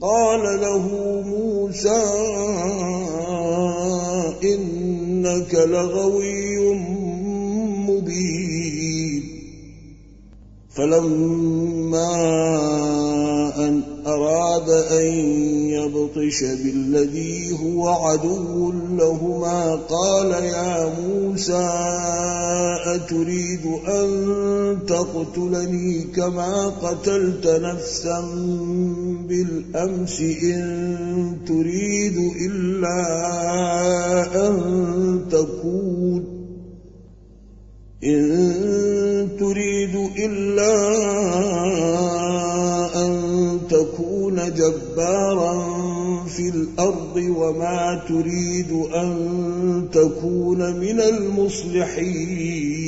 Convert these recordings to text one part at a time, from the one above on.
قال له موسى إنك لغوي مبين. فلما أن أراد أن يبطش بالذي هو عدو لهما قال يا موسى أتريد أن تقتلني كما قتلت نفسا بالأمس إن تريد إلا أن تكون إن تريد إلا أن تكون جبارا في الأرض وما تريد أن تكون من المصلحين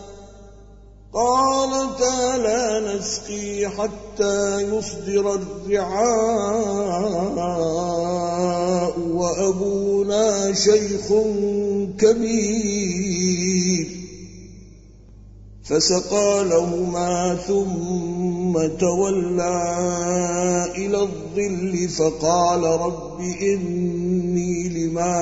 قالتا لا نسقي حتى يصدر الرعاء وأبونا شيخ كبير. فسقى لهما ثم تولى إلى الظل فقال رب إني لما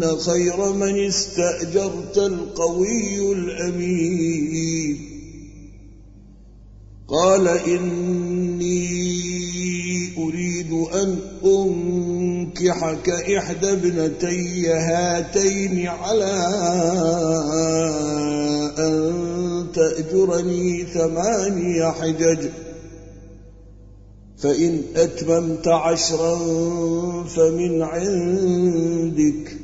خير من استأجرت القوي الأمين. قال إني أريد أن أنكحك إحدى ابنتي هاتين على أن تأجرني ثماني حجج. فإن أتممت عشرا فمن عندك.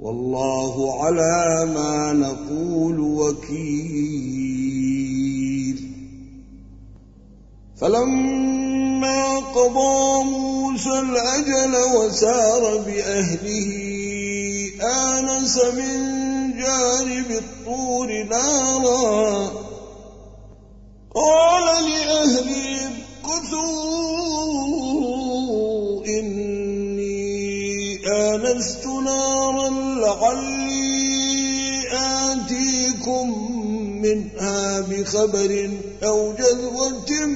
والله على ما نقول وكيل. فلما قضى موسى الأجل وسار بأهله آنس من جانب الطور نارا. قال لأهلي آتيكم منها بخبر أو جذوة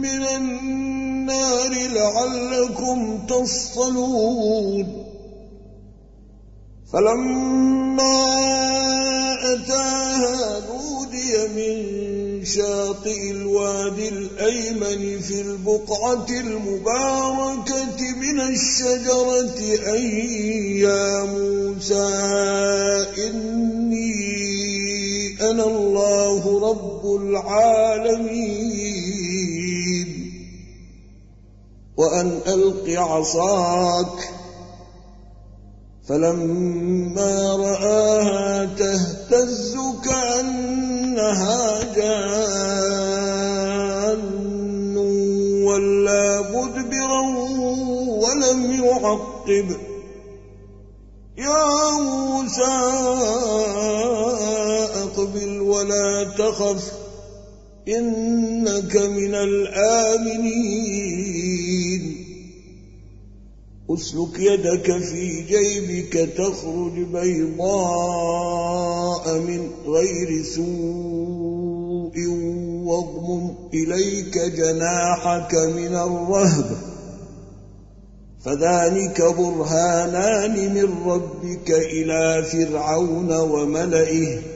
من النار لعلكم تصطلون فلما أتاها نودي من شاطئ الوادي الأيمن في البقعة المباركة من الشجرة أن يا موسى إني أنا الله رب العالمين. وأن ألق عصاك. فلما رآها تهتز كأنها جان. ولا مدبرا ولم يعقب. يا موسى أقبل ولا تخف إنك من الآمنين. أسلك يدك في جيبك تخرج بيضاء من غير سوء واضمم إليك جناحك من الرهب. فذلك برهانان من ربك إلى فرعون وملئه.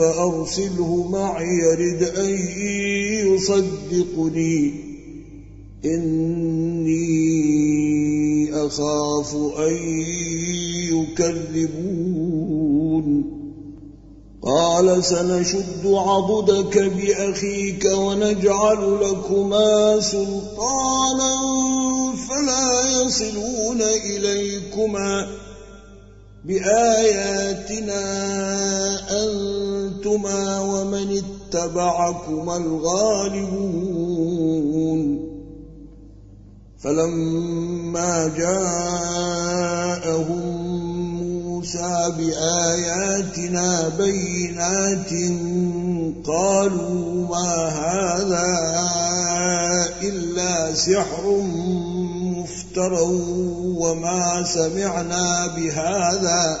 فأرسله معي يرد أن يصدقني. إني أخاف أن يكذبون. قال سنشد عضدك بأخيك ونجعل لكما سلطانا فلا يصلون إليكما. بآياتنا أنتما ومن اتبعكما الغالبون. فلما جاءهم موسى بآياتنا بينات قالوا ما هذا إلا سحر مفترى وما سمعنا بهذا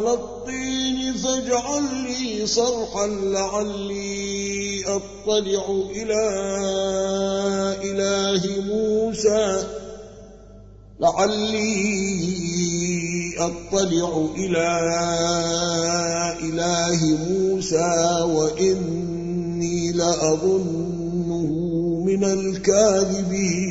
على الطين فاجعل لي صرحا لعلي أطلع إلى إله موسى. لعلي أطلع إلى إله موسى وإني لأظنه من الكاذبين.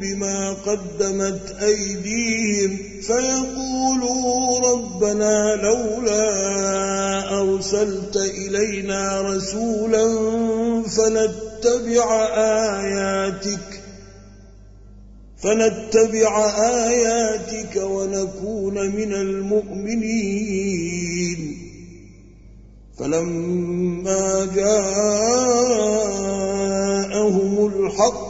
بما قدمت أيديهم فيقولوا ربنا لولا أرسلت إلينا رسولا فنتبع آياتك فنتبع آياتك ونكون من المؤمنين فلما جاءهم الحق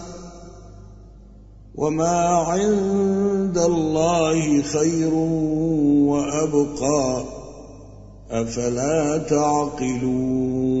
وما عند الله خير وأبقى أفلا تعقلون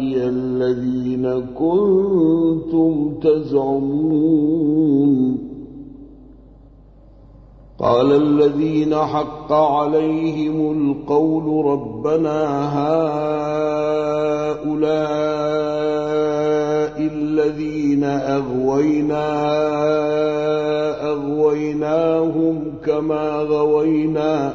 الذين كنتم تزعمون. قال الذين حق عليهم القول ربنا هؤلاء الذين أغوينا أغويناهم كما غوينا.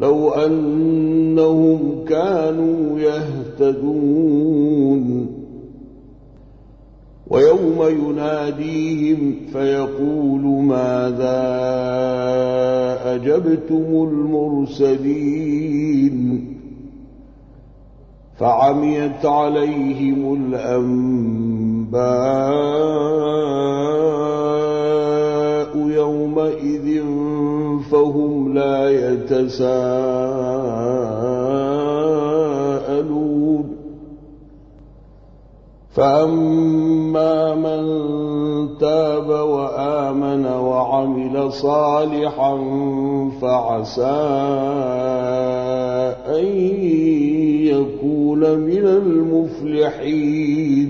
لو أنهم كانوا يهتدون. ويوم يناديهم فيقول ماذا أجبتم المرسلين؟ فعميت عليهم الأنباء يومئذ فهم لا يتساءلون. فأما من تاب وآمن وعمل صالحا فعسى أن يكون من المفلحين.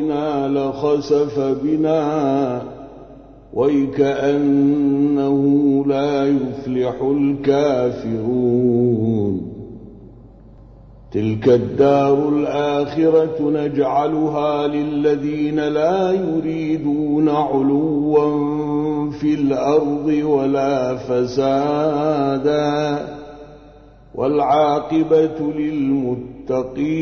لخسف بنا ويكأنه لا يفلح الكافرون. تلك الدار الآخرة نجعلها للذين لا يريدون علوا في الأرض ولا فسادا والعاقبة للمتقين.